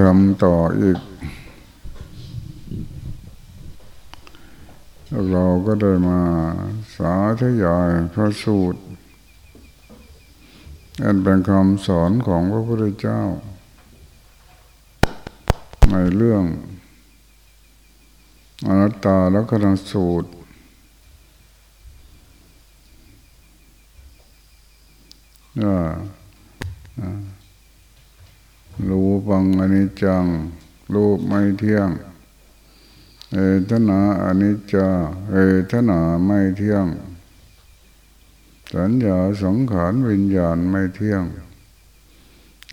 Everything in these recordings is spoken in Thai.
ทำต่ออีก เราก็ได้มาสาธยายพระสูตร อันเป็นคำสอนของพระพุทธเจ้า ในเรื่องอนัตตาและกระสูตรว่า รูปังอนิจจัง รูปไม่เที่ยงเอทนาอนิจจาเอทนาไม่เที่ยง สัญญาสังขารวิญญาณไม่เที่ยง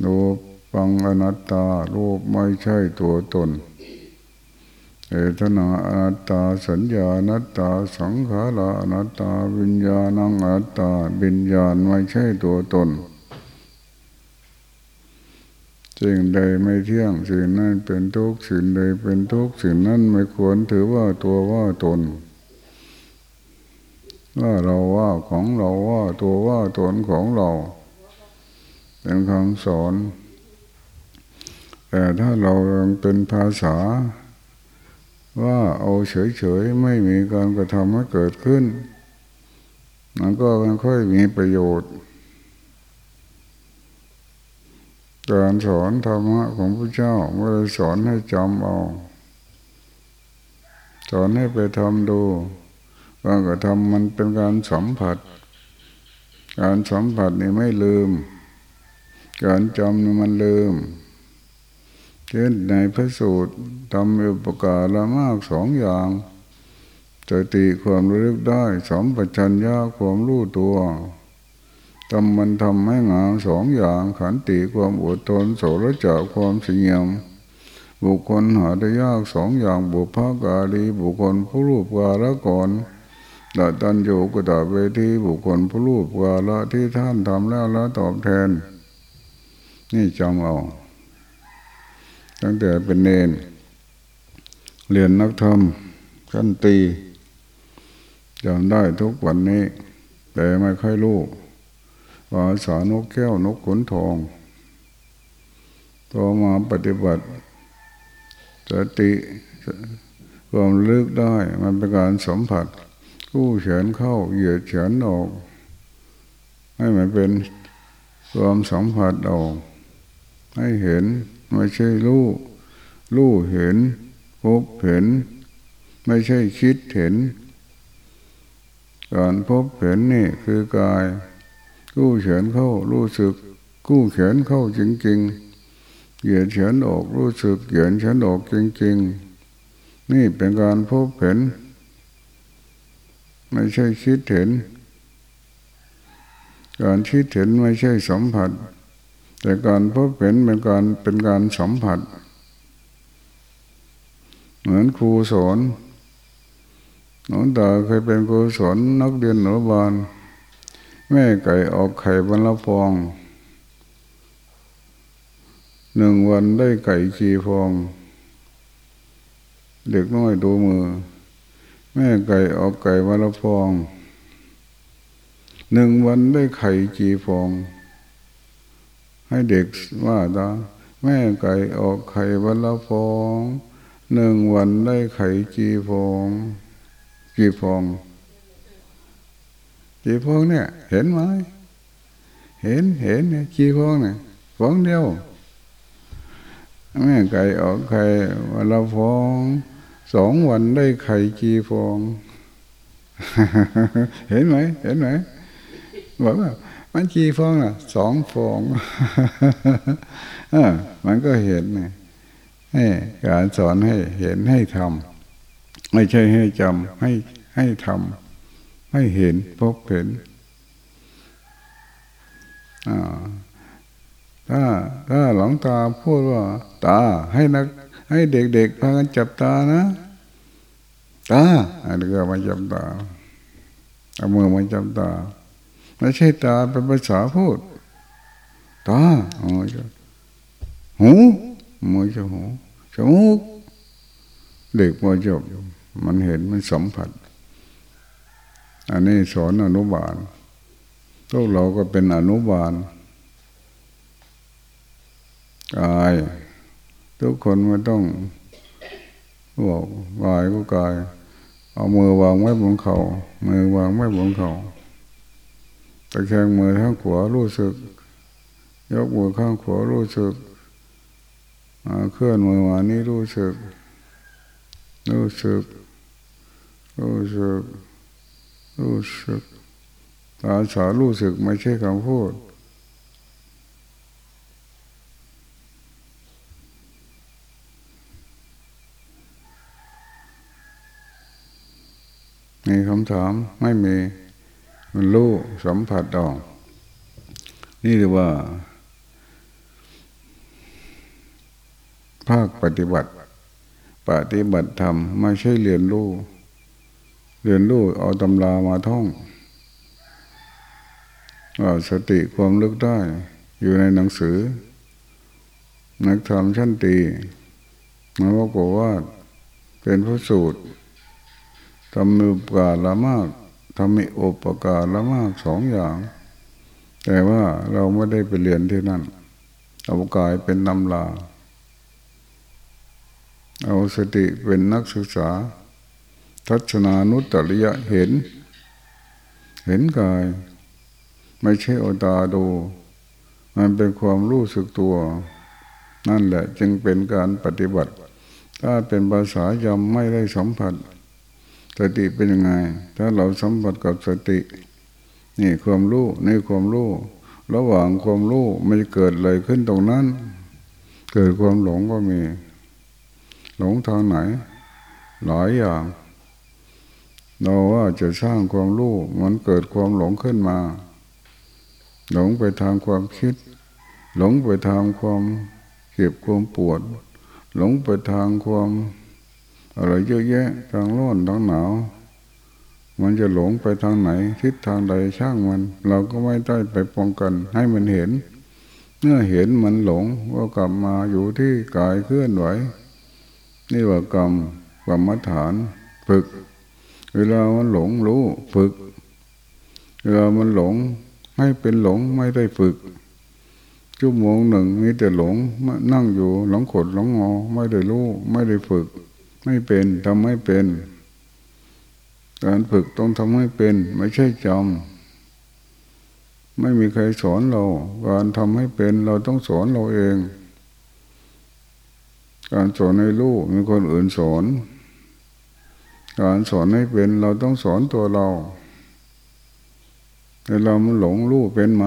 รูปังอนัตตา รูปไม่ใช่ตัวตน เอทนาอนัตตา สัญญาอนัตตา สังขารอนัตตา วิญญาณังอนัตตาวิญญาณไม่ใช่ตัวตน สิ่งใดไม่เที่ยงสิ่งนั้นเป็นทุกข์สิ่งใดเป็นทุกข์สิ่งนั้นไม่ควรถือว่าตัวว่าตน ว่าเราว่าของเราว่าตัวว่าตนของเรา เป็นคำสอน แต่ถ้าเราเป็นภาษา ว่าเอาเฉยๆไม่มีการกระทำให้เกิดขึ้นมันก็ไม่ค่อยมีประโยชน์ การสอนธรรมะของพระเจ้าไม่ได้สอนให้จำเอา สอนให้ไปทำดูกากระทำมันเป็นการสัมผัส การสัมผัสนี่ไม่ลืม การจำนี่มันลืมเช่นในพระสูตรทำอุปการะมากสองอย่างสติความรู้ได้สมปัญญาความรู้ตัว ทำมันทำให้งามสองอย่างขันติความอดทนโสรจะความเสียมบุคคลหาได้ยากสองอย่างบุพกาลีบุคคลผู้รูปกาละก่อนดาตันโยกตาเวทีบุคคลผู้รูปกาละที่ท่านทำแล้วแล้วตอบแทน นี่จำเอา ตั้งแต่เป็นเนน เรียนนักธรรมขั้นตีจำได้ทุกวันนี้ แต่ไม่ค่อยรู้ ภาษานกแก้วนกขนทองต่อมาปฏิบัติ สติความลึกได้มันเป็นการสัมผัส กู้เฉนเข้าเหยียดเฉนออก ให้มันเป็นความสัมผัสออก ให้เห็นไม่ใช่รู้รู้เห็นพบเห็น ไม่ใช่คิดเห็น การพบเห็นนี่คือกาย กู้เฉินเข้ารู้สึก กู้เฉินเข้าจริงๆเหยียดเฉินออกรู้สึกเหยียดเฉินออกจริง ๆ นี่เป็นการพบเห็น ไม่ใช่คิดเห็น การคิดเห็นไม่ใช่สัมผัส แต่การพบเห็นเป็นการเป็นการสัมผัส เหมือนครูสอนหลวงตาเคยเป็นครูสอนนักเรียนหนุบาล แม่ไก่ออกไข่บรรลฟอง หนึ่งวันได้ไก่กี่ฟอง เด็กน้อยดูมือ แม่ไก่ออกไก่บรรลฟอง หนึ่งวันได้ไข่กี่ฟอง ให้เด็กว่าตาแม่ไก่ออกไข่วันละฟอง หนึ่งวันได้ไข่กี่ฟอง กี่ฟอง จีพงเนี่ย เห็นไหมเห็นเห็นเนี่ยจีพงเนี่ยฟองเดียวแม่ไก่ออกไข่วันละฟองสองวันได้ไข่จีฟอง เห็นไหมเห็นไหมบอกว่ามันจีฟองอะสองฟองอมันก็เห็นไงการสอนให้เห็นให้ทำไม่ใช่ให้จำให้ให้ทำ ให้เห็นพบเห็นถ้าถ้าหลงตาพูดว่า ตาให้นัก ให้เด็กๆพากันจับตานะ ตาอันนี้ก็มาจับตาเอามือมาจับตาไม่ใช่ตาเป็นภาษาพูด ตาอ๋อหูมือจะหูจมูกเด็กมาจบมันเห็นมันสัมผัส อันนี้สอนอนุบาลพวกเราก็เป็นอนุบาลกายทุกคนไม่ต้องบอกกายก็กาย เอามือวางไว้บนเขา่ามือวางไว้บนเขา่าตะแคงมือข้างขวารู้สึก ยกมือข้างขวารู้สึกเคลื่อนมือมานี้รู้สึก รู้สึกรู้สึก รู้สึกอาสารู้สึกไม่ใช่คำพูดมีคำถามไม่มีมันรู้สัมผัสออก นี่เรียกว่า ภาคปฏิบัติ ปฏิบัติธรรมไม่ใช่เรียนรู้ เรียนรู้เอาตำรามาท่องว่าสติความลึกได้ อยู่ในหนังสือ นักธรรมชั้นตีมันบอกว่าเป็นพระสูตรทำมีอุปกาละมากทำมีอุปกาละมากสองอย่าง แต่ว่าเราไม่ได้ไปเรียนที่นั่น เอากายเป็นนำลา เอาสติเป็นนักศึกษา ทัศนานุตตริยะเห็น เห็นกาย ไม่ใช่อตาดู มันเป็นความรู้สึกตัว นั่นแหละจึงเป็นการปฏิบัติ ถ้าเป็นภาษายำไม่ได้สัมผัส สติเป็นยังไง ถ้าเราสัมผัสกับสติ นี่ความรู้นี่ความรู้ระหว่างความรู้มันเกิดอะไรขึ้นตรงนั้น เกิดความหลงก็มี หลงทางไหน หลายอย่าง เราว่าจะสร้างความรู้มันเกิดความหลงขึ้นมา หลงไปทางความคิด หลงไปทางความเก็บความปวด หลงไปทางความอะไรเยอะแยะทางร้อนทางหนาว มันจะหลงไปทางไหน ทิศทางใดช่างมัน เราก็ไม่ได้ไปป้องกัน ให้มันเห็น เมื่อเห็นมันหลงก็กลับมาอยู่ที่กายเคลื่อนไหวนี่ว่ากรรมกรรมฐานฝึก เวลามันหลงรู้ฝึก เวลามันหลงให้เป็นหลงไม่ได้ฝึกชั่วโมงหนึ่งมีแต่หลงนั่งอยู่หลงขดหลงงอ ไม่ได้รู้ ไม่ได้ฝึก ไม่เป็นทำไม่เป็น การฝึกต้องทำให้เป็น ไม่ใช่จำไม่มีใครสอนเรา การทำให้เป็นเราต้องสอนเราเอง การสอนให้รู้มีคนอื่นสอน การสอนให้เป็นเราต้องสอนตัวเราแต่เรามันหลงรู้เป็นไหม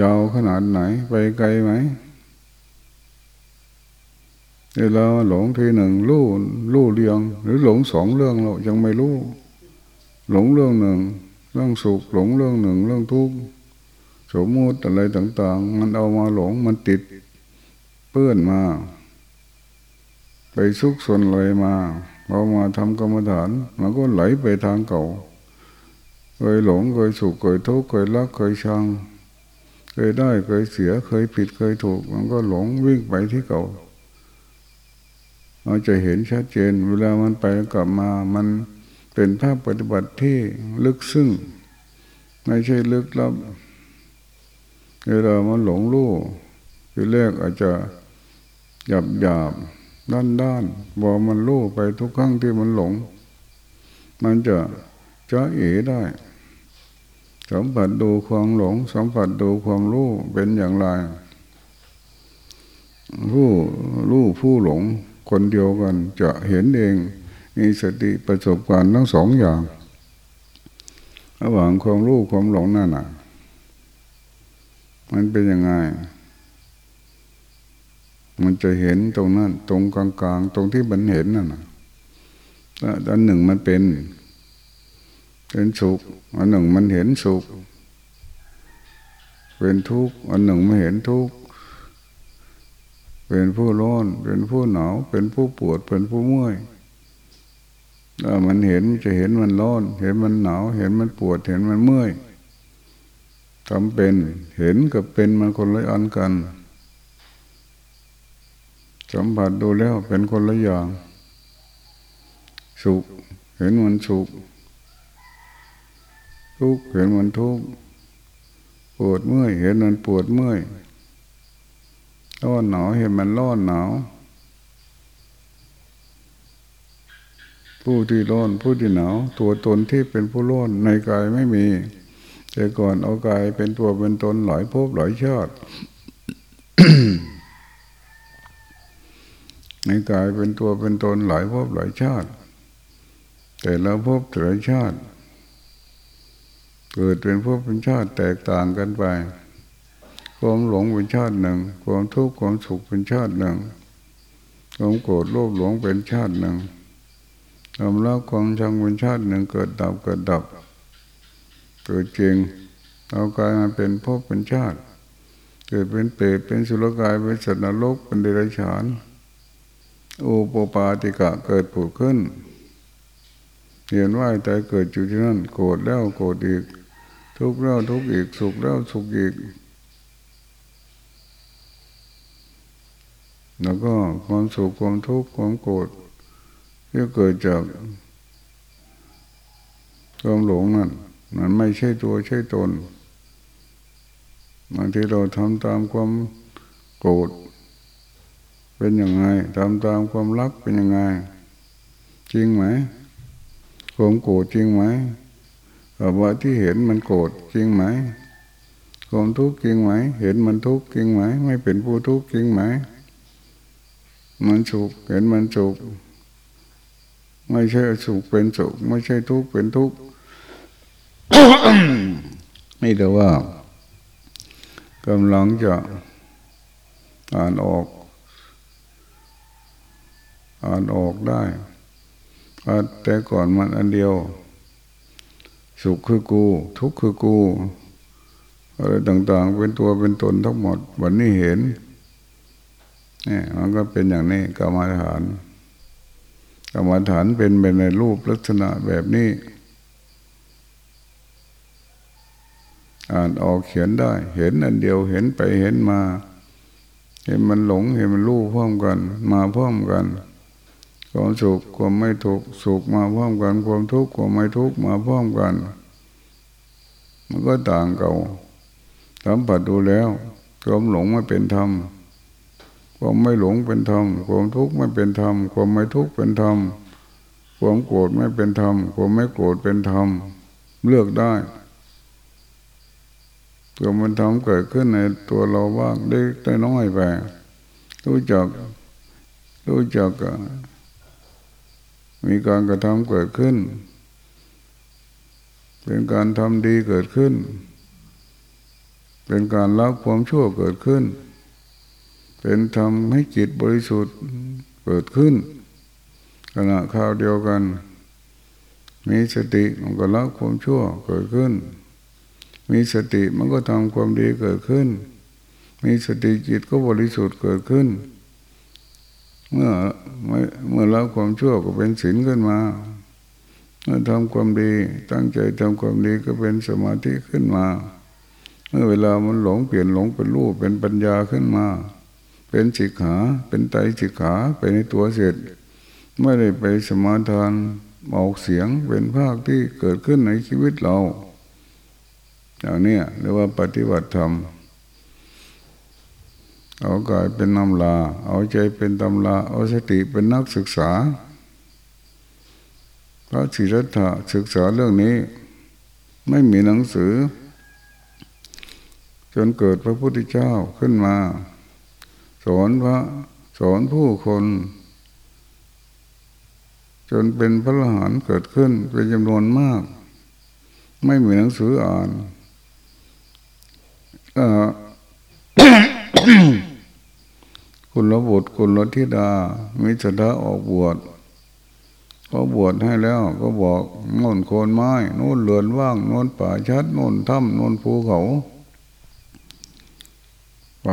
ยาวขนาดไหนไปไกลไหมเวลาหลงทีหนึ่งรู้รู้เรียง หรือหลงสองเรื่องเรายังไม่รู้ หลงเรื่องหนึ่ง เรื่องสุขหลงเรื่องหนึ่ง เรื่องทุกข์สมมติอะไรต่าง ๆ มันเอามาหลงมันติดเปื้อนมา ไปซุกซนเลยมา พอมาทำกรรมฐาน มันก็ไหลไปทางเก่า เคยหลงเคยสุขเคยทุกข์เคยรักเคยชัง เคยได้เคยเสียเคยผิดเคยถูก มันก็หลงวิ่งไปที่เก่าเราจะเห็นชัดเจน เวลามันไปกลับมามันเป็นภาพปฏิบัติที่ลึกซึ้งไม่ใช่ลึกลับเวลามันหลงรู้ทีแรกอาจจะหยาบหยาบ ด้านด้านบอกมันรู้ไปทุกครั้งที่มันหลง มันจะจะเอ๋ได้สัมผัสดูความหลง สัมผัสดูความรู้เป็นอย่างไรผู้รู้ผู้หลงคนเดียวกันจะเห็นเองมีสติประสบการณ์ทั้งสองอย่างระหว่างความรู้ความหลงนั่นน่ะ มันเป็นยังไง มันจะเห็นตรงนั้น ตรงกลางๆ ตรงที่มันเห็นนั่นนะอันหนึ่งมันเป็น เป็นสุข อันหนึ่งมันเห็นสุข เป็นทุกข์ อันหนึ่งไม่เห็นทุกข์ เป็นผู้ร้อน เป็นผู้หนาว เป็นผู้ปวด เป็นผู้เมื่อยถ้ามันเห็นจะเห็นมันร้อน เห็นมันหนาว เห็นมันปวด เห็นมันเมื่อยทำเป็น เห็นกับเป็นมันคนละอันกัน สัมผัสดูแล้วเป็นคนละอย่าง สุขเห็นมันสุขทุกข์เห็นมันทุกข์ปวดเมื่อยเห็นมันปวดเมื่อยร้อนหนาวเห็นมันร้อนหนาวผู้ที่ร้อนผู้ที่หนาวตัวตนที่เป็นผู้ร้อนในกายไม่มี แต่ก่อนเอากายเป็นตัวเป็นตนหลายภพหลายชาติ ในกายเป็นตัวเป็นตนหลายภพหลายชาติ แต่ละภพแต่ละชาติ เกิดเป็นภพเป็นชาติแตกต่างกันไป ความหลงเป็นชาติหนึ่ง ความทุกข์ความสุขเป็นชาติหนึ่งความโกรธโลภหลงเป็นชาติหนึ่งความรักความชังเป็นชาติหนึ่งเกิดดับเกิดดับเกิดจริงเอากายมาเป็นภพเป็นชาติ เกิดเป็นเปรตเป็นสุรกายเป็นสัตว์นรกเป็นเดรัจฉาน อุปปาติกะเกิดผุดขึ้นเห็นว่าใจเกิดอยู่ที่นั่นโกรธแล้วโกรธอีก ทุกข์แล้วทุกข์อีกสุขแล้วสุขอีก แล้วก็ความสุขความทุกข์ความโกรธที่เกิดจากความหลงนั่นมันไม่ใช่ตัวใช่ตนบางทีเราทำตามความโกรธ เป็นยังไงทำตามความรักเป็นยังไง จริงไหมความโกรธจริงไหมแบบว่าที่เห็นมันโกรธจริงไหมความทุกข์จริงไหม เห็นมันทุกข์จริงไหม ไม่เป็นผู้ทุกข์จริงไหม มันสุขเห็นมันสุขไม่ใช่สุขเป็นสุขไม่ใช่ทุกข์เป็นทุกข์นี่แต่ว่ากำลังจะอ่านออก อ่านออกได้แต่ก่อนมันอันเดียว สุขคือกู ทุกข์คือกูอะไรต่าง ๆ เป็นตัวเป็นตนทั้งหมดวันนี้เห็นนี่มันก็เป็นอย่างนี้กรรมฐานกรรมฐานเป็นเป็นในรูปลักษณะแบบนี้ อ่านออกเขียนได้ เห็นอันเดียวเห็นไปเห็นมา เห็นมันหลงเห็นมันรู้พร้อมกัน มาพร้อมกัน ความสุขความไม่ทุกข์สุขมาพร้อมกัน ความทุกข์ความไม่ทุกข์มาพร้อมกัน มันก็ต่างเก่าสัมผัสดูแล้วความหลงไม่เป็นธรรมความไม่หลงเป็นธรรมความทุกข์ไม่เป็นธรรมความไม่ทุกข์เป็นธรรมความโกรธไม่เป็นธรรมความไม่โกรธเป็นธรรมเลือกได้ตัวมันทำเกิดขึ้นในตัวเราบ้างได้ได้น้อยไปรู้จักรู้จัก มีการกระทำเกิดขึ้น เป็นการทำดีเกิดขึ้น เป็นการละความชั่วเกิดขึ้น เป็นทำให้จิตบริสุทธิ์เกิดขึ้นขณะข่าวเดียวกัน มีสติมันก็ละความชั่วเกิดขึ้น มีสติมันก็ทำความดีเกิดขึ้น มีสติจิตก็บริสุทธิ์เกิดขึ้น เมื่อเมื่อละความชั่วก็เป็นศีลขึ้นมาเมื่อทำความดีตั้งใจทำความดีก็เป็นสมาธิขึ้นมา เมื่อเวลามันหลงเปลี่ยนหลงเป็นรูปเป็นปัญญาขึ้นมา เป็นจิกขาเป็นไตจิกขาไปในตัวเสร็จไม่ได้ไปสมาทานออกเสียงเป็นภาคที่เกิดขึ้นในชีวิตเราอย่างนี้เรียกว่าปฏิบัติธรรม เอากายเป็นนำลา เอาใจเป็นตำลา เอาสติเป็นนักศึกษา พระศิรัตถะศึกษาเรื่องนี้ ไม่มีหนังสือ จนเกิดพระพุทธเจ้าขึ้นมา สอนพระสอนผู้คน จนเป็นพระอรหันต์เกิดขึ้นเป็นจำนวนมาก ไม่มีหนังสืออ่านคุณ ระบุตรคุณรธิดา มิสดาออกบวชก็บวชให้แล้วก็บอกโน่นโคนไม้โน่นเลือนว่างโน่นป่าชัดโน่นถ้ำโน่นภูเขา ไป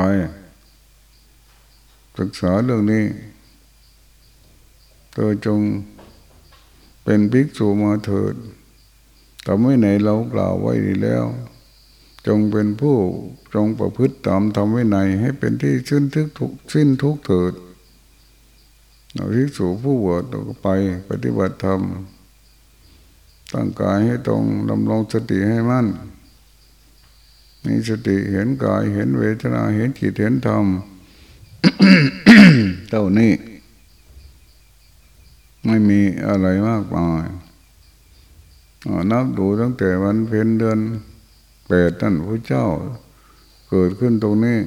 ศึกษาเรื่องนี้เธอจงเป็นภิกษุมาเถิดแต่ไม่ไหนเรากล่าวไว้ดีแล้ว จงเป็นผู้ จงประพฤติตามทำไว้ในให้เป็นที่ชื่นทึกทุกสิ้นทุกเถิดเราที่สู่ผู้บวชเราก็ไปปฏิบัติธรรมตั้งกายให้ตรงดำรงสติให้มั่นมีสติเห็นกายเห็นเวทนาเห็นจิตเห็นธรรมเท่านี้ ไม่มีอะไรมากมายนับดูตั้งแต่วันเพ็ญเดือนแปดท่านพระเจ้า เกิดขึ้นตรงนี้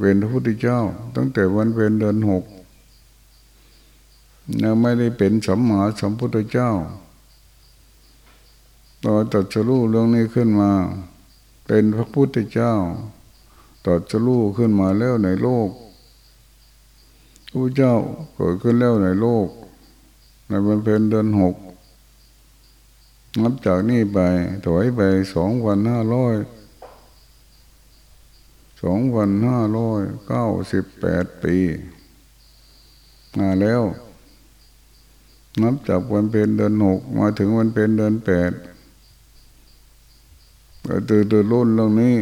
เป็นพระพุทธเจ้า ตั้งแต่วันเพ็ญเดือนหกยังไม่ได้เป็นสัมมาสัมพุทธเจ้าต่อตัดสรู้เรื่องนี้ขึ้นมา เป็นพระพุทธเจ้าตัดสรู้ขึ้นมาแล้วในโลกพระเจ้าเกิดขึ้นแล้วในโลก ในวันเพ็ญเดือนหกนับจากนี้ไปถอยไปสองวันห้าร้อย สองวันห้าร้อยเก้าสิบแปดปีมาแล้ว นับจากวันเป็นเดือนหกมาถึงวันเป็นเดือนแปดก็ตื่นตื่นรุ่นเรื่องนี้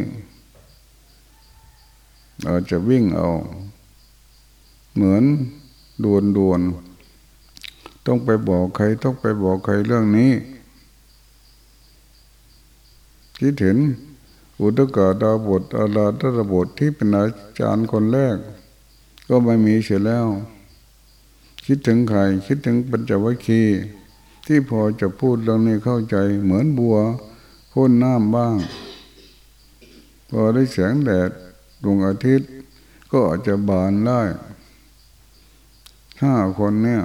เราจะวิ่งเอา เหมือนดวนดวนต้องไปบอกใครต้องไปบอกใครเรื่องนี้คิดเห็น อุตกาดาบทอาลาตระบทที่เป็นอาจารย์คนแรก ก็ไม่มีเสียแล้ว คิดถึงใคร คิดถึงปัญจวัคคีย์ที่พอจะพูดเรื่องนี้เข้าใจเหมือนบัวพ่นน้ำบ้าง พอได้แสงแดดดวงอาทิตย์ ก็อาจจะบานได้ห้าคนเนี่ย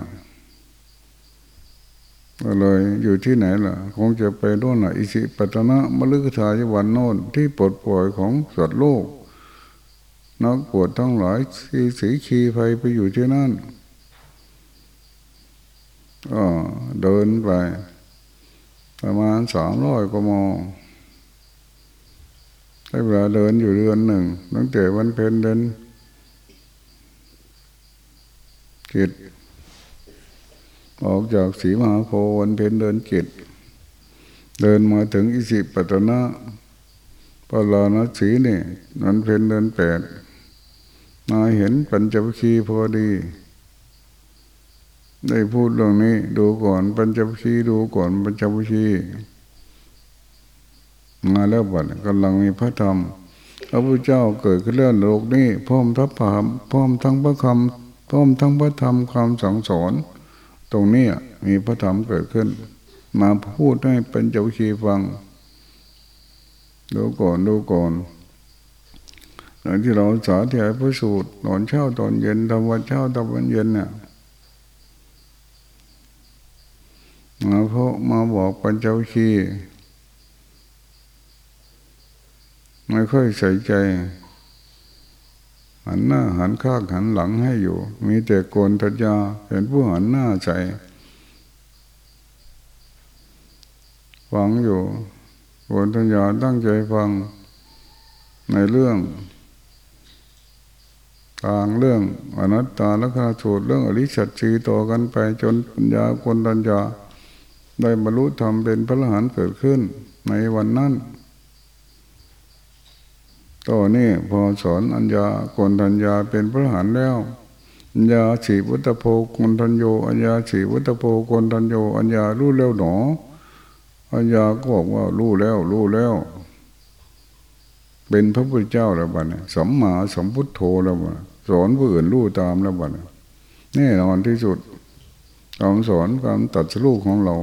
ก็เลยอยู่ที่ไหนล่ะ คงจะไปโน่นน่ะอิสิปตนะมฤคทายวันโน่นที่ปลดปล่อยของสัตว์โลกนักปวดทั้งหลายสีสีขีไฟไปอยู่ที่นั่นก็เดินไป ประมาณสามร้อยกมใช้เวลาเดินอยู่เดือนหนึ่งตั้งแต่วันเพ็ญเดินกิจ ออกจากสีมหาโพวันเพ็ญเดินกิจเดินมาถึงอิสิปตนะปลาณสีนี่วันเพ็ญเดินแปดมาเห็นปัญจวัคคีย์พอดี ได้พูดเรื่องนี้ ดูก่อนปัญจวัคคีย์ดูก่อนปัญจวัคคีย์มาแล้วบัดกำลังมีพระธรรมพระพุทธเจ้าเกิดขึ้นเรื่องโลกนี้พร้อมทัพพามพร้อมทั้งพระคำพร้อมทั้งพระธรรมความสั่งสอน ตรงนี้มีพระธรรมเกิดขึ้น มาพูดให้เป็นเจ้าชีฟัง ดูก่อนดูก่อนหลังที่เราสาธยายพระสูตรตอนเช้าตอนเย็นทำวันเช้าทำวันเย็นเนี่ยมาเพรามาบอกปัญเจ้าชีไม่ค่อยใส่ใจ หันหน้าหันข้างหันหลังให้อยู่ มีแต่โกนทัญญาเป็นผู้หันหน้าใส่ฟังอยู่โกนทัญญาตั้งใจฟังในเรื่องทางเรื่องอนัตตาและคาสูตรเรื่องอริสัตชีต่อกันไปจนปัญญาคนทัญญาได้บรรลุธรรมเป็นพระอรหันต์เกิดขึ้นในวันนั้น ต่อนี่พอสอนอัญญาโกนทัญญาเป็นพระหันแล้วอัญญาสีวุตโพโกนทัญโยอัญญาสีวุตโพโกนทัญโยอัญญารู้แล้วหนอ อัญญาก็บอกว่ารู้แล้วรู้แล้ว เป็นพระพุทธเจ้าแล้วบ้านี่สัมมาสัมพุทโธแล้วบ้าสอนผู้อื่นรู้ตามแล้วบ้านี่แน่นอนที่สุดคำสอนการตัดสู้ของเรา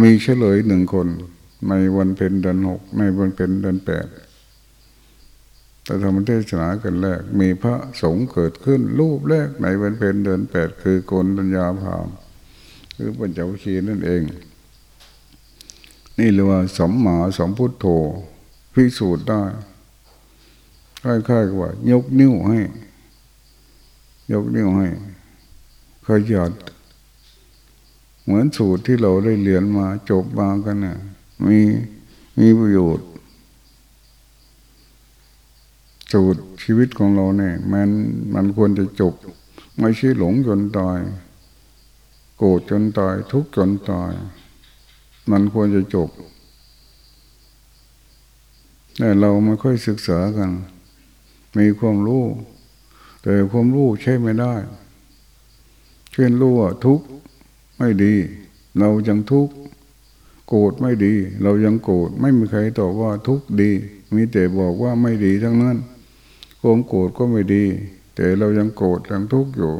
มีเฉลยหนึ่งคน ในวันเพ็ญเดือนหกในวันเพ็ญเดือนแปด แต่ธรรมเทศนากันแรก มีพระสงฆ์เกิดขึ้น รูปแรกในวันเพ็ญเดือนแปดคือโกนัญญาพามคือปัญจวัคคีนั่นเอง นี่เรียกว่าสมมาสมพุทโธพิสูจน์ได้คล้ายๆกับว่า ยกนิ้วให้ ยกนิ้วให้ขยัดเหมือนสูตรที่เราได้เรียนมาจบมากันนะ่ะมีมีประโยชน์ สูตรชีวิตของเราเนี่ย มันมันควรจะจบ ไม่ใช่หลงจนตาย โกรธจนตาย ทุกข์จนตาย มันควรจะจบแต่เราไม่ค่อยศึกษากัน มีความรู้ แต่ความรู้ใช่ไม่ได้ เช่นรู้ว่าทุกข์ไม่ดี เรายังทุกข์โกรธไม่ดี เรายังโกรธไม่มีใครตอบว่าทุกข์ดี มีแต่บอกว่าไม่ดีทั้งนั้น ความโกรธก็ไม่ดี แต่เรายังโกรธยังทุกข์อยู่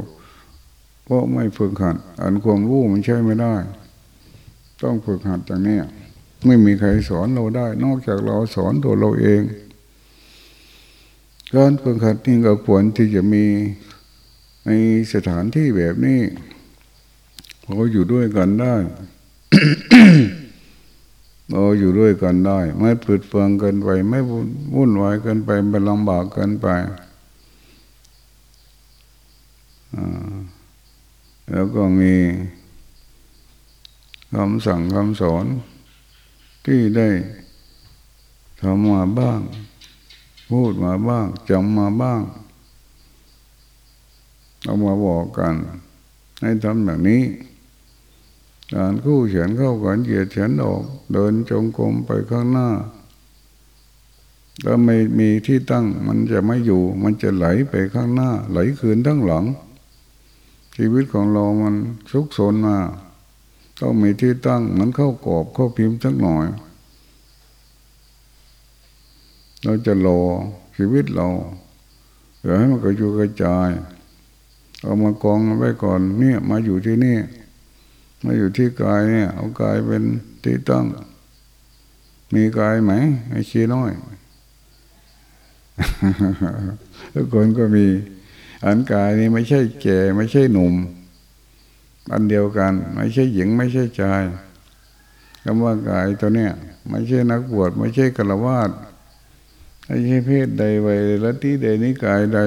เพราะไม่ฝึกหัด อันความรู้มันใช่ไม่ได้ ต้องฝึกหัดอย่างนี้ไม่มีใครสอนเราได้ นอกจากเราสอนตัวเราเองการฝึกหัดนี่ก็ควรที่จะมีในสถานที่แบบนี้เราอยู่ด้วยกันได้ เราอยู่ด้วยกันได้ ไม่ปืดเปลืองเกินไป ไม่วุ่นวายเกินไปไม่ลำบากเกินไปแล้วก็มีคำสั่งคำสอน ที่ได้ทำมาบ้าง พูดมาบ้างจำมาบ้างเอามาบอกกัน ให้ทำแบบนี้ การคู่เฉียนเข้ากันเหยียดเฉียนออก เดินจงกรมไปข้างหน้าถ้าไม่มีที่ตั้งมันจะไม่อยู่ มันจะไหลไปข้างหน้า ไหลคืนทั้งหลัง ชีวิตของเรามันสุกสนมา ต้องมีที่ตั้งเหมือนเข้ากรอบเข้าพิมพ์สักหน่อย เราจะรอชีวิตเราเดี๋ยวให้มันกระจุกกระจาย เอามากองไว้ก่อนเนี่ยมาอยู่ที่นี่ มาอยู่ที่กายเนี่ย เอากายเป็นที่ตั้ง มีกายไหมไอ้ชีน้อยทุกคนก็มี อันกายนี้ไม่ใช่แก่ ไม่ใช่หนุ่ม อันเดียวกัน ไม่ใช่หญิง ไม่ใช่ชายคำว่ากายตัวเนี้ยไม่ใช่นักบวชไม่ใช่กระวาดไม่ใช่เพศใดวัยละที่ใดนิกายใด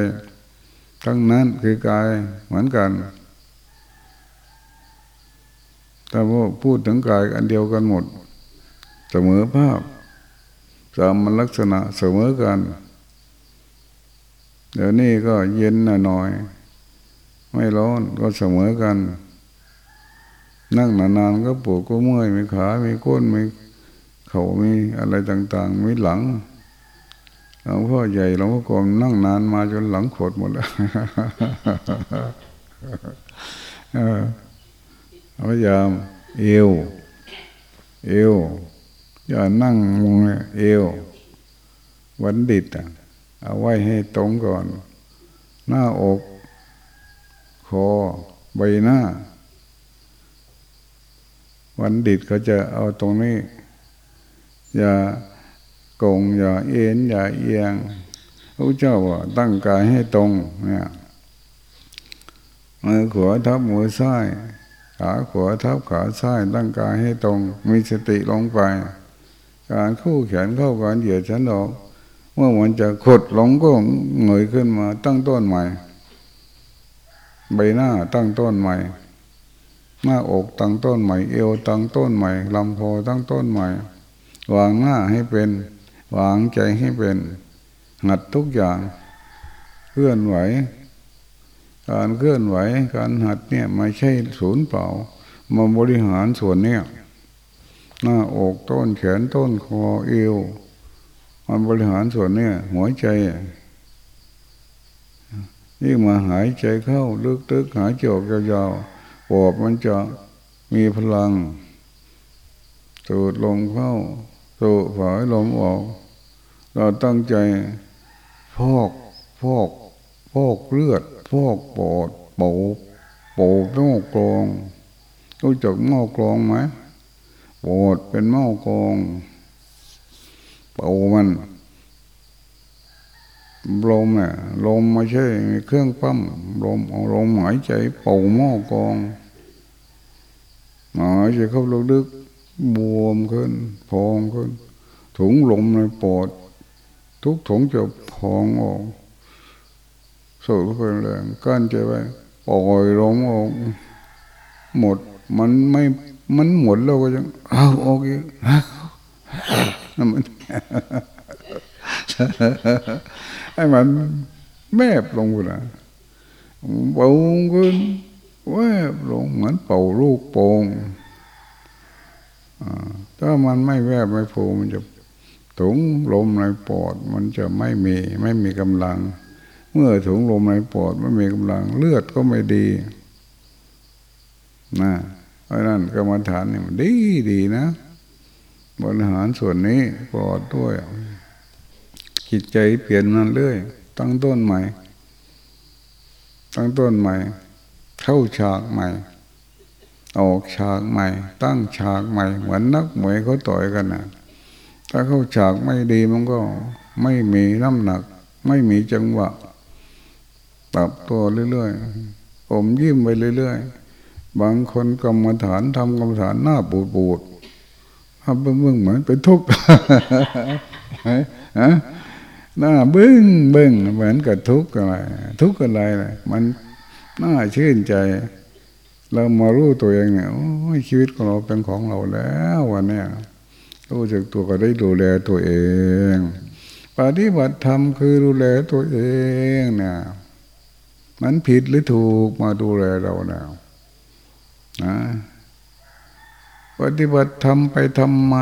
ทั้งนั้นคือกายเหมือนกัน ถ้าว่าพูดถึงกายอันเดียวกันหมด เสมอภาพสามันลักษณะเสมอกัน เดี๋ยวนี้ก็เย็นหน่อย ไม่ร้อนก็เสมอกัน นั่งนานๆก็ปวดก็เมื่อยมีขามีก้นมีเข่ามีอะไรต่างๆ มีหลังหลวงพ่อใหญ่หลวงพ่อกรมนั่งนานมาจนหลังขดหมดแล้ว พยายามเอว เอว อย่านั่งมองเอว วันดิดเอาไว้ให้ตรงก่อน หน้าอก คอ ใบหน้า วันดิดก็จะเอาตรงนี้ อย่ากงอย่าเอ็นอย่าเอียงพระเจ้าว่าตั้งกายให้ตรงเนี่ยมือขวาทับมือซ้าย ขาขวาทับขาซ้ายตั้งกายให้ตรง มีสติลงไป การคู่แขนเข้ากันเหยียดฉันออก เมื่อมันจะขดลงก็เงยขึ้นมา ตั้งต้นใหม่ ใบหน้าตั้งต้นใหม่หน้าอกตั้งต้นใหม่ เอวตั้งต้นใหม่ลำคอตั้งต้นใหม่ วางหน้าให้เป็น วางใจให้เป็น หัดทุกอย่างเคลื่อนไหว การเคลื่อนไหว การหัดเนี่ยไม่ใช่ศูนย์เปล่า มาบริหารส่วนเนี่ยหน้าอกต้นแขนต้นคอเอวมันบริหารส่วนเนี่ยหัวใจยิ่งมาหายใจเข้าลึกๆหายใจออกยาวๆปอบมันจะมีพลังสูดลมเข้าสูดฝายลมออก เราตั้งใจพอกพอกพอกเลือด พวกปอดปูปูเป็นแม้ากรองรู้จักเม้ากรองไหมปอดเป็นเม้ากรองปูมันลมเนี่ยลมไม่ใช่เครื่องปั๊มลมเอาลมหายใจปูหม้อกรองหายใจเข้าลึกๆบวมขึ้นพองขึ้นถุงลมในปอด ทุกถุงจะพองออก สูดเข้าแรงกั้นใจไว้ปล่อยลมออกหมดมันไม่มันหมดแล้วก็ยังเอาออกอีกมันให้มันแมบลงนะเป่าขึ้นแวบลงเหมือนเป่าลูกโป่งถ้ามันไม่แวบไม่โผล่มันจะถุงลมในปอด มันจะไม่มีไม่มีกำลัง เมื่อถุงลมในปอดไม่มีกำลังเลือดก็ไม่ดีนะเพราะนั้นกรรมฐานนี่มันดีดีนะบริหารส่วนนี้ปอดด้วยจิตใจเปลี่ยนมันเรื่อย ตั้งต้นใหม่ ตั้งต้นใหม่ เข้าฉากใหม่ ออกฉากใหม่ ตั้งฉากใหม่ เหมือนนักมวยเขาต่อยกันนะถ้าเข้าฉากไม่ดีมันก็ไม่มีน้ำหนัก ไม่มีจังหวะ ปรับตัวเรื่อยๆอมยิ้มไปเรื่อยๆ บางคนกรรมฐานทำกรรมฐานหน้าปูดปูดทำเบื้องเหมือนเป็นทุกข์ฮะหน้าบึ้งบึ้งเหมือนกับทุกข์อะไร ทุกข์อะไรเลยมันน่าชื่นใจ เรามารู้ตัวเองเนี่ยชีวิตของเราเป็นของเราแล้ววันเนี้ยรู้จักตัวก็ได้ดูแลตัวเอง ปฏิบัติธรรมคือดูแลตัวเองเนี่ย มันผิดหรือถูกมาดูแลเราแล้วนะปฏิบัติธรรมไปทำไม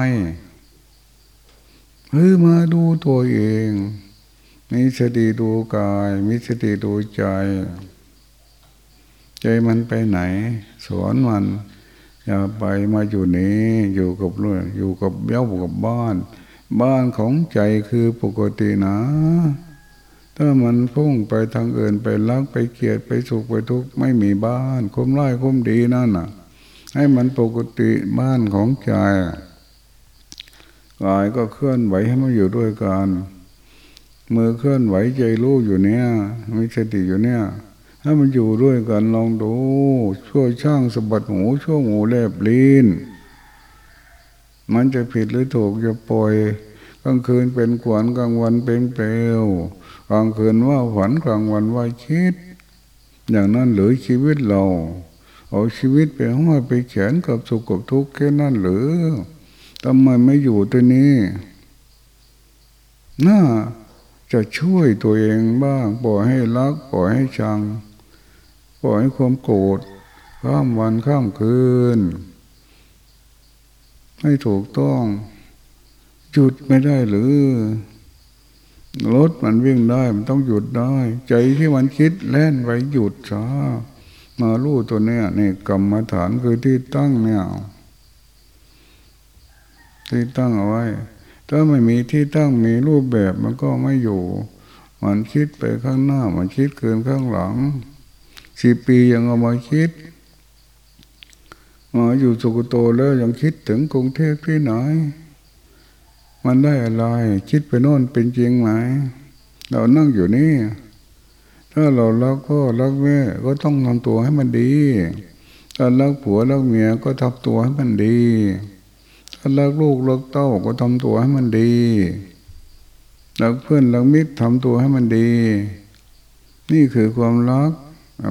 เฮ้ยมาดูตัวเอง มีสติดูกาย มีสติดูใจ ใจมันไปไหน สอนมัน อย่าไปมาอยู่นี้อยู่กับเรื่องอยู่กับเย้ากับบ้าน บ้านของใจคือปกตินะ ถ้ามันพุ่งไปทางอื่นไปรักไปเกลียดไปสุขไปทุกข์ไม่มีบ้านคุ้มร้ายคุ้มดีนั่นน่ะ ให้มันปกติบ้านของใจกายก็เคลื่อนไหวให้มันอยู่ด้วยกันมือเคลื่อนไหวใจรู้อยู่เนี้ยมีสติอยู่เนี้ยให้มันอยู่ด้วยกันลองดูช่วยช่างสะบัดหูช่วงหูแลบลิ้นมันจะผิดหรือถูกจะปล่อยกลางคืนเป็นขวนกลางวันเป็นเปลว กลางคืนว่าฝันกลางวันว่าคิด อย่างนั้นหรือชีวิตเราเอาชีวิตไปห้อยไปแขนกับสุขกับทุกข์แค่นั้นหรือทำไมไม่อยู่ตัวนี้น่าจะช่วยตัวเองบ้างปล่อยให้รักปล่อยให้ชังปล่อยให้ความโกรธข้ามวันข้ามคืน ให้ถูกต้องหยุดไม่ได้หรือ รถมันวิ่งได้มันต้องหยุดได้ ใจที่มันคิดแล่นไว้หยุดช้ามาลู่ตัวเนี้ยนี่กรรมฐานคือที่ตั้งเนี่ยที่ตั้งเอาไว้ ถ้าไม่มีที่ตั้งมีรูปแบบมันก็ไม่อยู่ มันคิดไปข้างหน้า มันคิดเกินข้างหลังสิปียังเอามาคิดมาอยู่สุกโตแล้วยังคิดถึงกรุงเทพที่ไหน มันได้อะไร คิดไปโน่นเป็นจริงไหม เรานั่งอยู่นี่ ถ้าเรารักพ่อรักแม่ก็ต้องทำตัวให้มันดี ถ้ารักผัวรักเมียก็ทำตัวให้มันดี ถ้ารักลูกรักเต้าก็ทำตัวให้มันดีรักเพื่อนรักมิตรทำตัวให้มันดี นี่คือความรัก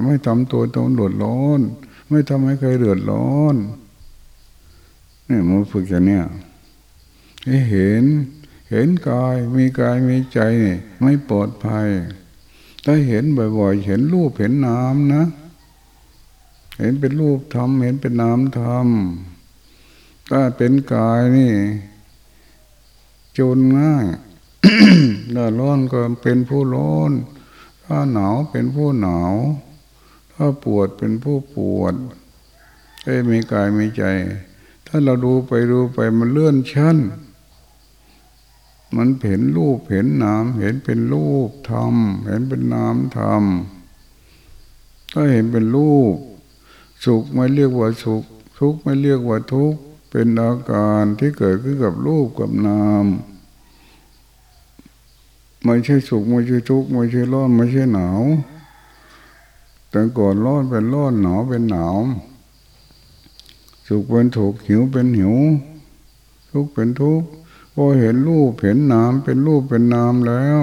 ไม่ทำตัวตรงเดือดร้อน ไม่ทำให้ใครเดือดร้อนนี่มันฝึกอย่างเนี้ย เห็น เห็นกายมีกายมีใจไม่ปลอดภัย ถ้าเห็นบ่อยๆ เห็นรูปเห็นน้ำนะ เห็นเป็นรูปทำเห็นเป็นน้ำทำถ้าเป็นกายนี่จนง่ายถ้าร้อนก็เป็นผู้ร้อน ถ้าหนาวเป็นผู้หนาว ถ้าปวดเป็นผู้ปวดให้มีกายมีใจ ถ้าเราดูไปดูไปมันเลื่อนชั้น มันเห็นรูปเห็นนามเห็นเป็นรูปธรรมเห็นเป็นนามธรรมถ้าเห็นเป็นรูป สุขไม่เรียกว่าสุข ทุกข์ไม่เรียกว่าทุกข์เป็นอาการที่เกิดขึ้นกับรูปกับนามไม่ใช่สุขไม่ใช่ทุกข์ไม่ใช่ร้อนไม่ใช่หนาวแต่ก่อนร้อนเป็นร้อนหนาวเป็นหนาวสุขเป็นถูกหิวเป็นหิว ทุกข์เป็นทุกข์ พอเห็นรูปเห็นนามเป็นรูปเป็นนามแล้ว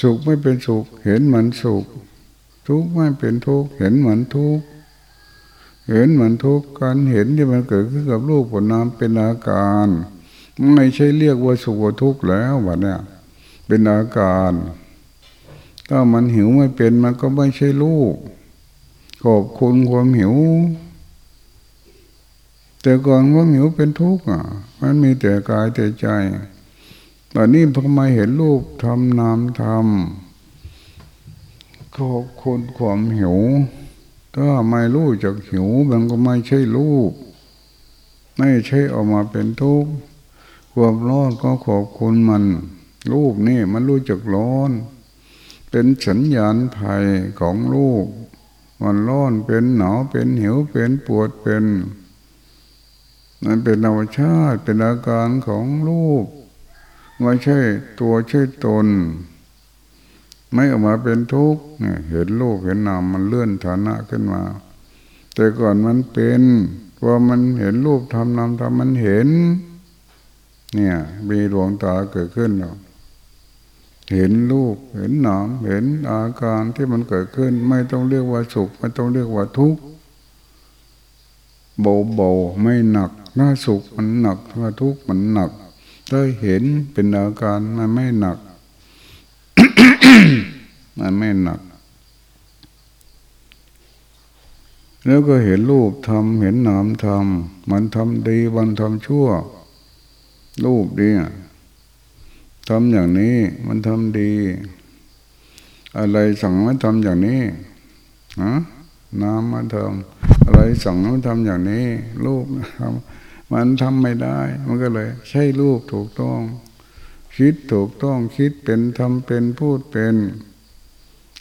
สุขไม่เป็นสุข เห็นเหมือนสุข ทุกข์ไม่เป็นทุกข์เห็นเหมือนทุกข์เห็นเหมือนทุกข์การเห็นที่มันเกิดขึ้นกับรูปกับนามเป็นอาการ ไม่ใช่เรียกว่าสุขว่าทุกข์แล้ววะเนี่ยเป็นอาการถ้ามันหิวไม่เป็นมันก็ไม่ใช่ลูกขอบคุณความหิว แต่ก่อนว่าหิวเป็นทุกข์อะ มันมีแต่กายแต่ใจ ตอนนี้พอมาเห็นรูปทำนามทำขอบคุณความหิว ถ้าไม่รู้จักหิวมันก็ไม่ใช่ลูกไม่ใช่ออกมาเป็นทุกข์ความร้อนก็ขอบคุณมันลูกนี่มันรู้จักร้อน เป็นสัญญาณภัยของลูกมันร้อนเป็นหนาวเป็นหิวเป็นปวดเป็น มันเป็นธรรมชาติเป็นอาการของลูกไม่ใช่ตัวใช่ตน ไม่ออกมาเป็นทุกข์เห็นลูกเห็นนามมันเลื่อนฐานะขึ้นมา แต่ก่อนมันเป็นพอมันเห็นรูปทำนามทำมันเห็น เนี่ยมีดวงตาเกิดขึ้นเห็นรูปเห็นหนามเห็นอาการที่มันเกิดขึ้น ไม่ต้องเรียกว่าสุข ไม่ต้องเรียกว่าทุกข์เบาๆไม่หนัก ถ้าสุขมันหนักถ้าทุกข์มันหนักถ้าเห็นเป็นอาการมันไม่หนัก มันไม่หนัก แล้วก็เห็นรูปทำเห็นนามทำมันทำดีมันทำชั่ว รูปดีทำอย่างนี้มันทำดี อะไรสั่งมันทำอย่างนี้ฮะน้ำมันทำอะไรสั่งมันทำอย่างนี้รูปทำ มันทำไม่ได้ มันก็เลย ใช่รูปถูกต้อง คิดถูกต้องคิดเป็นทำเป็นพูดเป็น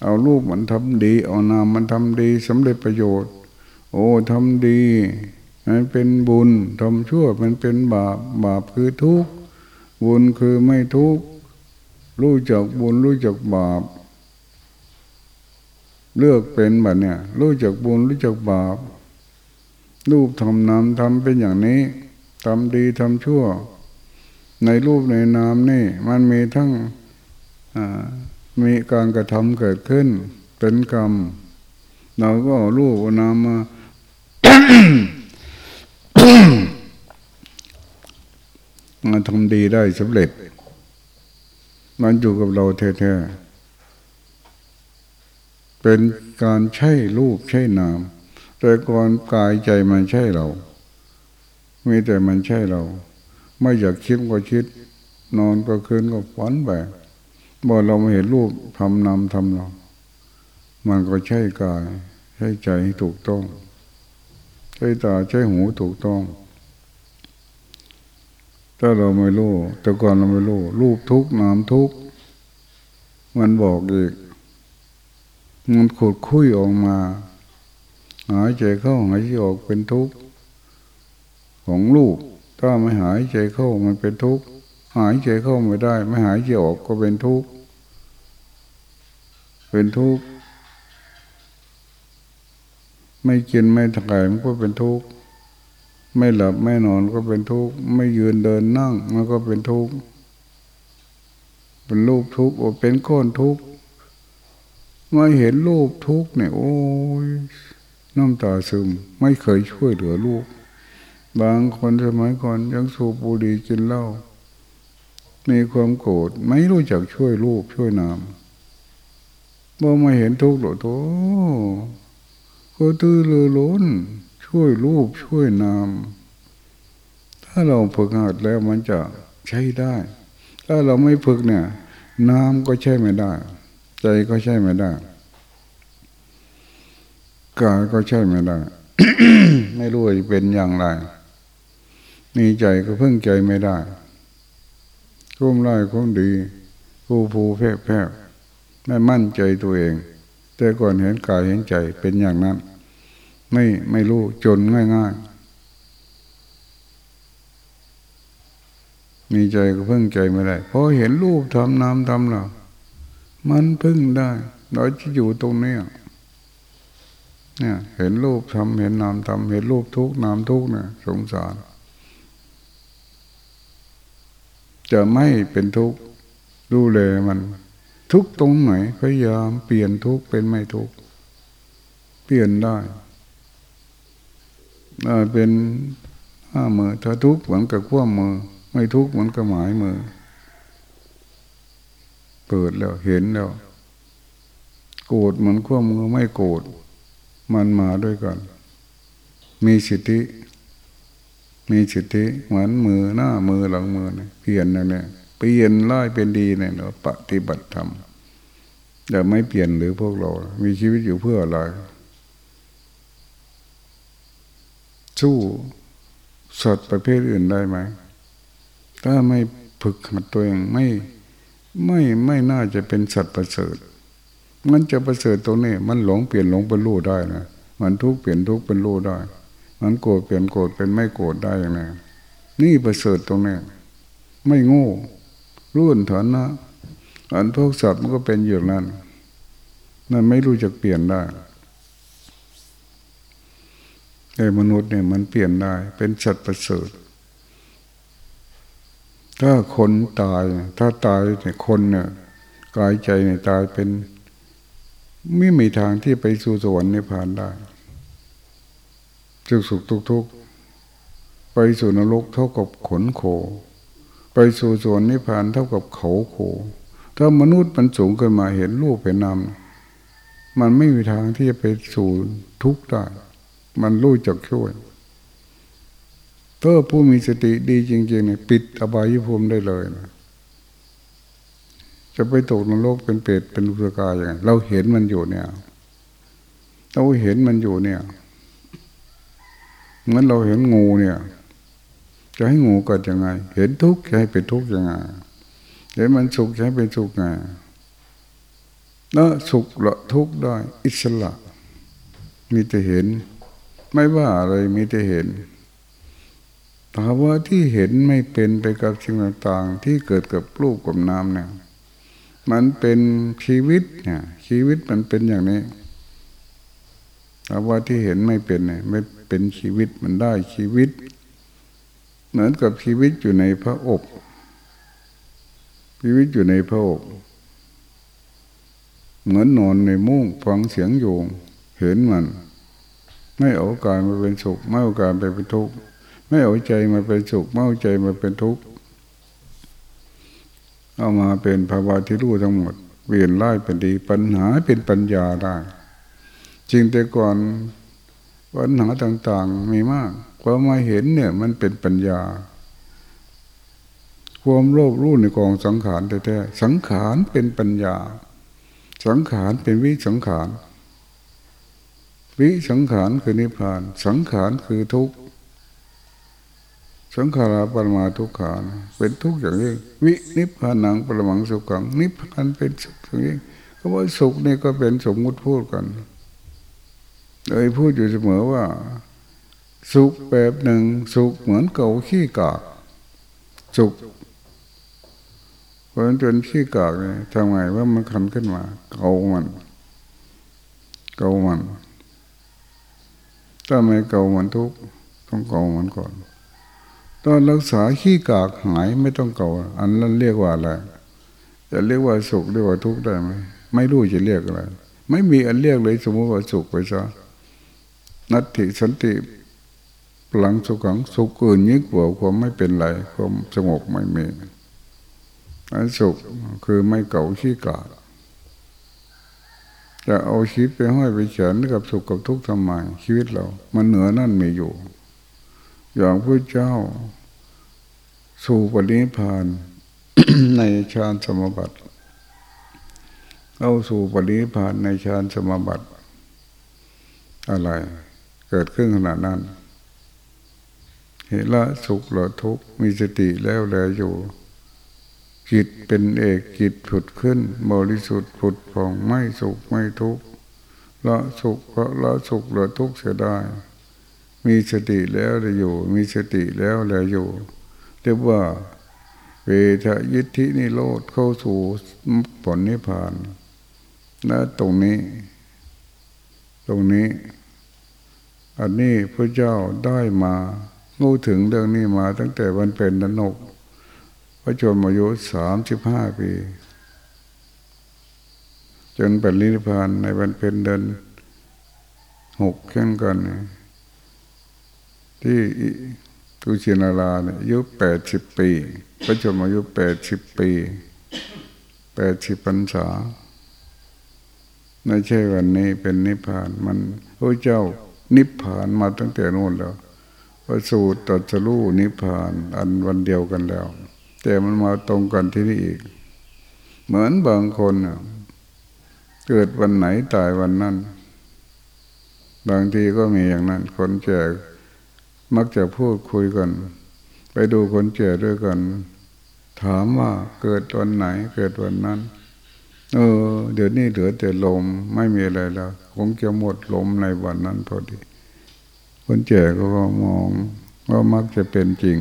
เอารูปมันทำดี เอานามมันทำดีสำเร็จประโยชน์ โอ้ทำดีมันเป็นบุญทำชั่วมันเป็นบาปบาปคือทุกข์บุญคือไม่ทุกข์รู้จักบุญรู้จักบาป เลือกเป็นแบบเนี้ยรู้จักบุญรู้จักบาป รูปทำนามทำเป็นอย่างนี้ทำดีทำชั่ว ในรูปในนามนี่ มันมีทั้งมีการกระทำเกิดขึ้น เป็นกรรม เราก็รูปนามมามาทำดีได้สำเร็จ มันอยู่กับเราแท้ๆเป็นการใช้รูปใช้นาม แต่ก่อนกายใจมันใช่เรา มีแต่มันใช่เรา ไม่อยากคิดก็คิด นอนก็คืนก็ฝันแบบบอกเราไม่เห็นรูปทำนามทำเรามันก็ใช่กาย ใช่ใจให้ถูกต้อง ใช่ตาใช่หูถูกต้อง ถ้าเราไม่รู้แต่ก่อนเราไม่รู้รูปทุกนามทุกมันบอกอีกมันขุดคุยออกมา หายใจเข้าหายใจออกเป็นทุกข์ของลูก ถ้าไม่หายใจเข้ามันเป็นทุกข์หายใจเข้าไม่ได้ ไม่หายใจออกก็เป็นทุกข์เป็นทุกข์ไม่กินไม่ถ่ายมันก็เป็นทุกข์ไม่หลับไม่นอนก็เป็นทุกข์ไม่ยืนเดินนั่งมันก็เป็นทุกข์เป็นรูปทุกข์โอเป็นก้อนทุกข์มาเห็นรูปทุกข์เนี่ยโอ้ย น้ำตาซึมไม่เคยช่วยเหลือลูก บางคนสมัยก่อนยังสูบบุหรี่กินเหล้ามีความโกรธไม่รู้จักช่วยลูกช่วยนามเมื่อมาเห็นทุกข์หรอโถก็ตื้อเลือล้น ช่วยรูปช่วยนาม ถ้าเราฝึกหัดแล้วมันจะใช้ได้ ถ้าเราไม่ฝึกเนี่ยน้ำก็ใช้ไม่ได้ ใจก็ใช้ไม่ได้ กายก็ใช้ไม่ได้ไม่รู้จะเป็นอย่างไรมีใจก็พึ่งใจไม่ได้คุ้มไล่คุ้มดีผู้ผู้แพร่แพร่ไม่มั่นใจตัวเอง แต่ก่อนเห็นกายเห็นใจเป็นอย่างนั้น ไม่ไม่รู้จนง่ายๆมีใจก็พึ่งใจไม่ได้พอเห็นรูปทำนามทำเรามันพึ่งได้ เราจะอยู่ตรงนี้ เนี่ย เห็นรูปทำเห็นนามทำเห็นรูปทุกนามทุกเนี่ยสงสาร จะไม่เป็นทุกดูแลมัน ทุกตรงไหนพยายามเปลี่ยนทุกเป็นไม่ทุกเปลี่ยนได้เป็นห้ามือถ้าทุกเหมือนกับขั้วมือ ไม่ทุกเหมือนกับหมายมือ เปิดแล้วเห็นแล้วโกรธเหมือนขั้วมือไม่โกรธ มันมาด้วยกัน มีสิทธิ มีสิทธิเหมือนมือหน้ามือหลังมือเนี่ยเปลี่ยนนั่นเนี่ยเปลี่ยนร้ายเป็นดีเนี่ยเราปฏิบัติธรรมอย่ไม่เปลี่ยนหรือพวกเรา มีชีวิตอยู่เพื่ออะไรสู้สัตว์ประเภทอื่นได้ไหม ถ้าไม่ฝึกหัดตัวเองไม่ไม่ไม่น่าจะเป็นสัตว์ประเสริฐ มันจะประเสริฐตรงนี้ มันหลงเปลี่ยนหลงเป็นรู้ได้นะมันทุกข์เปลี่ยนทุกข์เป็นรู้ได้ มันโกรธเปลี่ยนโกรธเป็นไม่โกรธได้อย่างนี้นี่ประเสริฐตรงนี้ไม่โง่รุ่นฐานนะอันพวกสัตว์มันก็เป็นอย่างนั้นนั่นไม่รู้จะเปลี่ยนได้แต่มนุษย์เนี่ยมันเปลี่ยนได้ เป็นสัตว์ประเสริฐถ้าคนตาย ถ้าตายเนี่ยคนเนี่ยกายใจเนี่ยตายเป็น ไม่มีทางที่ไปสู่สวรรค์นิพพานได้สุขสุขทุกทุกไปสู่นรกเท่ากับขนโค ไปสู่สวรรค์นิพพานเท่ากับเขาโค ถ้ามนุษย์มันสูงขึ้นมาเห็นรูปเห็นนามมันไม่มีทางที่จะไปสู่ทุกข์ได้ มันรู้จักช่วยถ้าผู้มีสติดีจริงๆเนี่ยปิดอบายภูมิได้เลยนะ จะไปตกนรกเป็นเปรตเป็นอุกายอย่างไรเราเห็นมันอยู่เนี่ย เราเห็นมันอยู่เนี่ย เหมือนเราเห็นงูเนี่ย จะให้งูกิดยังไง เห็นทุกข์จะให้เป็นทุกข์ยังไงเห็นมันสุขจะให้เป็นสุขไงแล้วสุขละทุกข์ได้ อิสระ มีแต่เห็น ไม่ว่าอะไรมีแต่เห็นภาวะที่เห็นไม่เป็นไปกับสิ่งต่างๆ ที่เกิดกับรูปกับนามเนี่ย มันเป็นชีวิตเนี่ยชีวิตมันเป็นอย่างนี้ภาวะที่เห็นไม่เป็นเนี่ยไม่เป็นชีวิตมันได้ชีวิต เหมือนกับชีวิตอยู่ในพระอบชีวิตอยู่ในพระอบเหมือนนอนในมุ้งฟังเสียงโยง เห็นมัน ไม่เอากายมาเป็นสุขไม่เอากายไปเป็นทุกข์ไม่เอาใจมาเป็นสุขไม่เอาใจมาเป็นทุกข์ เอามาเป็นภาวะที่รู้ทั้งหมดเปลี่ยนร้ายเป็นดีปัญหาเป็นปัญญาได้ จริงแต่ก่อนปัญหาต่างๆมีมากพอมาเห็นเนี่ยมันเป็นปัญญา ความโลภรู้ในกองสังขารแท้ๆสังขารเป็นปัญญา สังขารเป็นวิสังขาร วิสังขารคือนิพพาน สังขารคือทุกข์ สังขาราปรมาทุกขาเป็นทุกข์อย่างนี้วินิพพานังปรมังสุขัง นิพพานเป็นสุขอย่างนี้ก็ว่าสุขนี่ก็เป็นสมมุติพูดกันเลยพูดอยู่เสมอว่า สุขแบบหนึ่ง สุขเหมือนเก่าขี้กาก สุขเพราะจนขี้กากเนี่ยทำไงว่ามันคันขึ้นมา เก่ามันเก่ามันถ้าไม่เก่ามันทุกต้องเก่ามันก่อน ตอนรักษาขี้กากหายไม่ต้องเก่า อันนั้นเรียกว่าอะไรจะเรียกว่าสุขเรียกว่าทุกข์ได้ไหมไม่รู้จะเรียกอะไร ไม่มีอันเรียกเลยสมมติว่าสุขไปซะนัตติสันติหลังสุขังสุขอื่นยิ่งกว่าความไม่เป็นไรความสงบไม่มีอันสุขคือไม่เก่าขี้กาดจะเอาชีวิตไปห้อยไปเฉนกับสุขกับทุกข์ทำไมชีวิตเรา มันเหนือนั่นมีอยู่ อย่างพระเจ้า สู่ปณิพานในฌานสมบัติเอาสู่ปณิพานในฌานสมบัติ อะไร เกิดขึ้นขนาดนั้นเห็นละสุขละทุกข์มีสติแล้วแลอยู่จิตเป็นเอกจิตผุดขึ้น บริสุทธิ์ผุดผ่องไม่สุขไม่ทุกข์ละสุขก็ละสุขละทุกข์เสียได้ มีสติแล้วแลอยู่ มีสติแล้วแลอยู่ เรียกว่าเวทยิทธินิโรธเข้าสู่ผลนิพพานและตรงนี้ ตรงนี้ อันนี้พระเจ้าได้มางูถึงเรื่องนี้มาตั้งแต่วันเป็นนนก พระชนมายุสามสิบห้าปี จนเป็นนิพพานในวันเป็นเดินหกแข่งกัน ที่ตุชินาราเนี่ยอายุแปดสิบปีพระชนมายุแปดสิบปีแปดสิบพรรษาไม่ใช่วันนี้เป็นนิพพานมันพระเจ้านิพพานมาตั้งแต่โน่นแล้วประสูตรตัดสู้นิพพานอันวันเดียวกันแล้ว แต่มันมาตรงกันที่นี่อีก เหมือนบางคนเกิดวันไหนตายวันนั้น บางทีก็มีอย่างนั้น คนแก่ มักจะพูดคุยกัน ไปดูคนแก่ด้วยกัน ถามว่าเกิดวันไหน เกิดวันนั้น เออ เดี๋ยวนี้เหลือแต่ลมไม่มีอะไรแล้วคงจะหมดลมในวันนั้นพอดี คนแก่ก็มองว่ามักจะเป็นจริง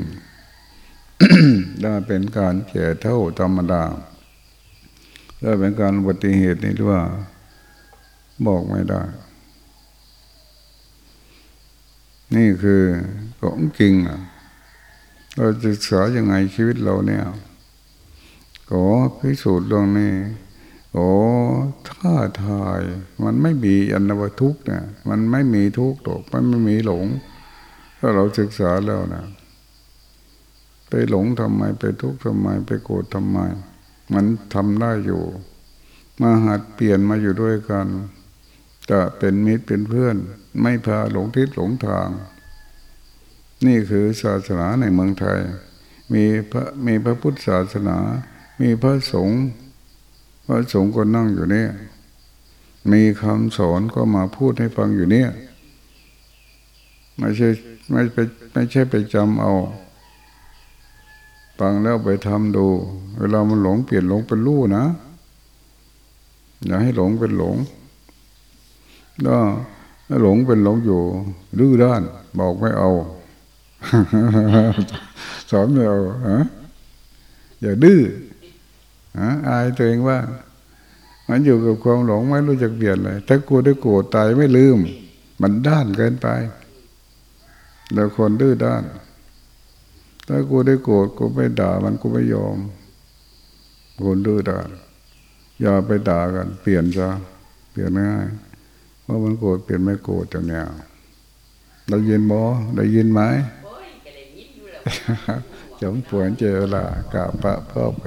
ได้เป็นการแก่เท่าธรรมดาได้เป็นการอุบัติเหตุนี่ว่าบอกไม่ได้ นี่คือ ของจริงอะเราศึกษายังไงชีวิตเราเนี่ยขอพิสูจน์เรื่องนี้โอ้ท่าทาย มันไม่มีอันว่าทุกข์เนี่ยมันไม่มีทุกข์หรอกมันไม่มีหลง ถ้าเราศึกษาแล้วนะไปหลงทำไมไปทุกข์ทำไมไปโกรธทำไม มันทำได้อยู่ มาหัดเปลี่ยนมาอยู่ด้วยกัน จะเป็นมิตรเป็นเพื่อน ไม่พาหลงทิศหลงทาง นี่คือศาสนาในเมืองไทย มีพระมีพระพุทธศาสนา มีพระสงฆ์พระสงฆ์ก็นั่งอยู่เนี่ย มีคำสอนก็มาพูดให้ฟังอยู่เนี่ย ไม่ใช่ไม่ไปไม่ใช่ไปจำเอาฟังแล้วไปทำดู เวลามันหลงเปลี่ยนหลงเป็นรู้นะ อย่าให้หลงเป็นหลงก็หลงเป็นหลงอยู่ดื้อด้าน บอกไม่เอา สอนเอาอย่าดื้อฮะอายตัวเองว่า มันอยู่กับความหลงไม่รู้จักเปลี่ยนเลย ถ้ากลัวได้โกรธตายไม่ลืม มันด้านเกินไปแล้วคนดื้อด้าน ถ้ากูได้โกรธกูไม่ด่ามันกูไม่ยอมคนดื้อด้านอย่าไปด่ากัน เปลี่ยนซะเปลี่ยนง่ายเพราะมันโกรธเปลี่ยนไม่โกรธจังเนี้ยได้ยินบอได้ยินไหม โอ้ยก็ได้ยินอมควรเจอละกะปะพบ